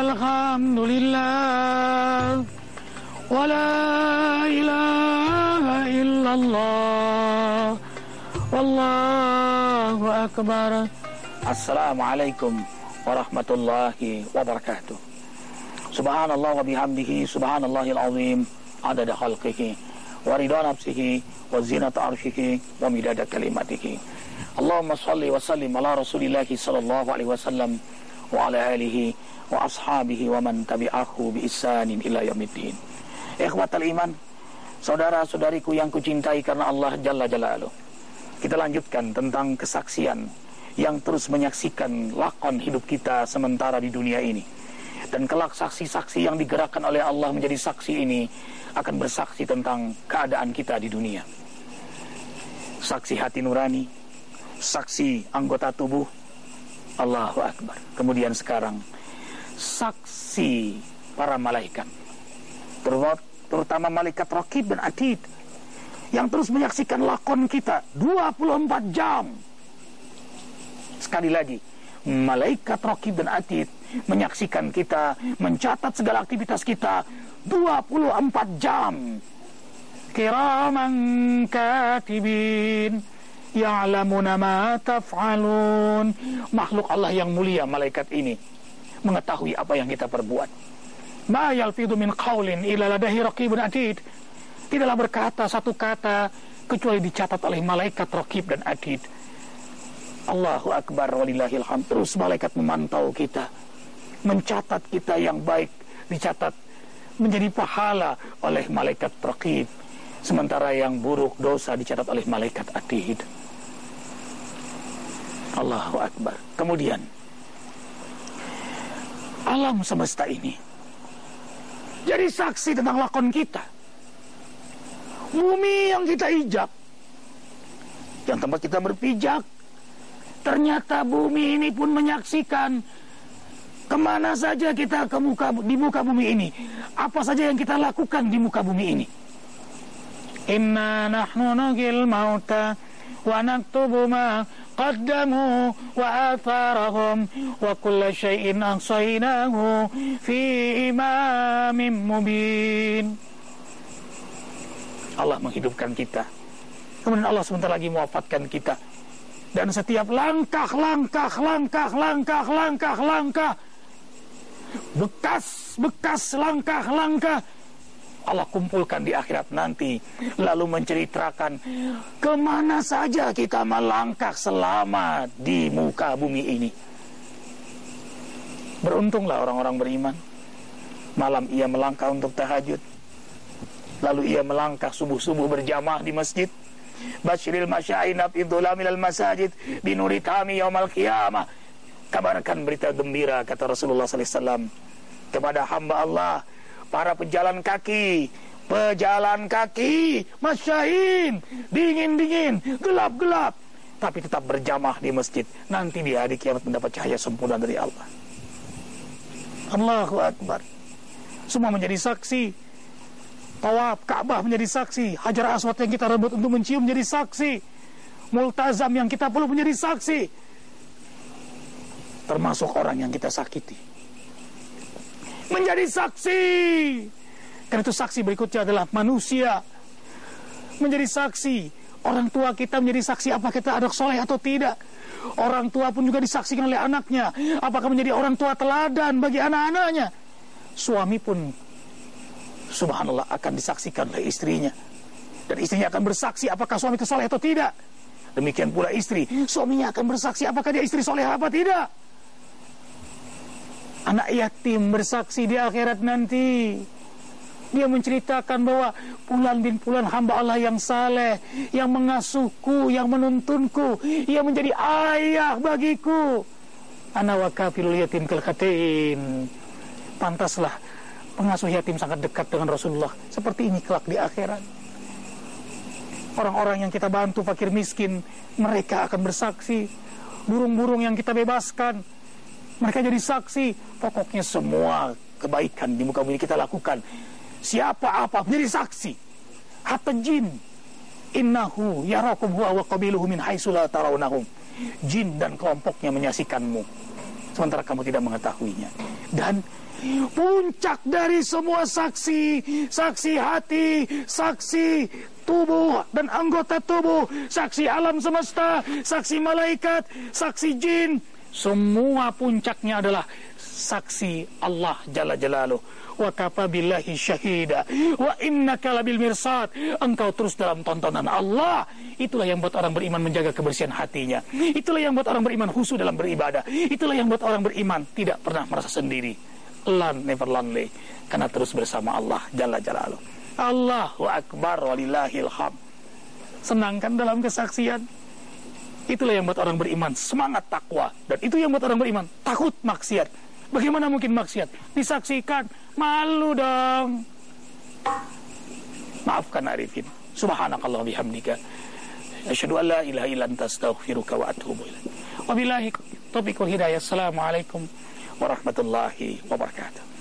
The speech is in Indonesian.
الحمد لله ولا إله إلا الله. والله أكبر. السلام عليكم ورحمة الله وبركاته. سبحان الله وبحمده سبحان الله العظيم عدد خلقه ورضا نفسه وزينة عرشه ومداد كلماته. اللهم صل وسلم على رسول الله صلى الله عليه وسلم. وعلى آله وأصحابه ومن تبعه بإحسان إلى يوم الدين Ikhwatal iman, saudara-saudariku yang kucintai karena Allah Jalla Jalaluh. Kita lanjutkan tentang kesaksian yang terus menyaksikan lakon hidup kita sementara di dunia ini. Dan kelak saksi-saksi yang digerakkan oleh Allah menjadi saksi ini akan bersaksi tentang keadaan kita di dunia. Saksi hati nurani, saksi anggota tubuh, Allahu Akbar. Kemudian sekarang, saksi para malaikat terutama malaikat Rakib dan Atid yang terus menyaksikan lakon kita 24 jam. Sekali lagi, malaikat Rakib dan Atid menyaksikan kita, mencatat segala aktivitas kita 24 jam. Kiraman katibin ya'lamuna ma taf'alun. Makhluk Allah yang mulia malaikat ini mengetahui apa yang kita perbuat. Ma yalfidu min qawlin ila ladahi raqibun atid. Tidaklah berkata satu kata kecuali dicatat oleh malaikat raqib dan atid. Allahu akbar walillahil hamd. Terus malaikat memantau kita. Mencatat kita yang baik dicatat menjadi pahala oleh malaikat raqib. Sementara yang buruk dosa dicatat oleh malaikat atid. Allahu akbar. Kemudian alam semesta ini jadi saksi tentang lakon kita. Bumi yang kita ijak, yang tempat kita berpijak, ternyata bumi ini pun menyaksikan ke mana saja kita ke muka, di muka bumi ini. Apa saja yang kita lakukan di muka bumi ini. Inna nahnu nugil mauta wa naktubu ma قدموا وآثارهم وكل شيء أحصيناه في إمام مبين Allah menghidupkan kita kemudian Allah sebentar lagi mewafatkan kita dan setiap langkah langkah langkah langkah langkah langkah bekas bekas langkah langkah Allah kumpulkan di akhirat nanti lalu menceritakan ke mana saja kita melangkah selama di muka bumi ini? Beruntunglah orang-orang beriman. Malam ia melangkah untuk tahajud. Lalu ia melangkah subuh-subuh berjamaah di masjid. Bashiril masyainab idhulamil masajid binuri kami yaumal qiyamah. Kabarkan berita gembira kata Rasulullah SAW kepada hamba Allah para pejalan kaki pejalan kaki masyahin dingin-dingin gelap-gelap tapi tetap berjamaah di masjid. Nanti di hari kiamat mendapat cahaya sempurna dari Allah. Allahu Akbar. Semua menjadi saksi. Tawaf Ka'bah menjadi saksi. Hajar Aswad yang kita rebut untuk mencium menjadi saksi. Multazam yang kita perlu menjadi saksi. Termasuk orang yang kita sakiti menjadi saksi. Karena itu saksi berikutnya adalah manusia menjadi saksi. Orang tua kita menjadi saksi apa kita anak soleh atau tidak. Orang tua pun juga disaksikan oleh anaknya. Apakah menjadi orang tua teladan bagi anak-anaknya. Suami pun subhanallah akan disaksikan oleh istrinya. Dan istrinya akan bersaksi apakah suami itu soleh atau tidak. Demikian pula istri. Suaminya akan bersaksi apakah dia istri soleh apa tidak anak yatim bersaksi di akhirat nanti. Dia menceritakan bahwa Pulan bin Pulan hamba Allah yang saleh, yang mengasuhku, yang menuntunku, ia menjadi ayah bagiku. Ana wa yatim kelkatin. Pantaslah pengasuh yatim sangat dekat dengan Rasulullah. Seperti ini kelak di akhirat. Orang-orang yang kita bantu fakir miskin, mereka akan bersaksi. Burung-burung yang kita bebaskan, mereka jadi saksi. Pokoknya semua kebaikan di muka bumi kita lakukan. Siapa apa menjadi saksi. Hatta jin. Innahu yarakum huwa wa qabiluhu min haitsu la tarawnahum. Jin dan kelompoknya menyaksikanmu. sementara kamu tidak mengetahuinya. Dan puncak dari semua saksi, saksi hati, saksi tubuh dan anggota tubuh, saksi alam semesta, saksi malaikat, saksi jin, semua puncaknya adalah saksi Allah Jalla Jalaluh. Wa kafa billahi syahida. Wa innaka labil mirsad. Engkau terus dalam tontonan Allah. Itulah yang buat orang beriman menjaga kebersihan hatinya. Itulah yang buat orang beriman khusyuk dalam beribadah. Itulah yang buat orang beriman tidak pernah merasa sendiri. Lan never lonely. Karena terus bersama Allah Jalla Jalaluh. Allahu Akbar walillahil ham senangkan dalam kesaksian itulah yang buat orang beriman semangat takwa dan itu yang buat orang beriman takut maksiat bagaimana mungkin maksiat disaksikan Malu dong. Maafkan Arifin. Subhanakallah bihamdika. Asyhadu an la ilaha illa anta astaghfiruka wa atubu ilaik. Wabillahi taufiq hidayah. Assalamualaikum warahmatullahi wabarakatuh.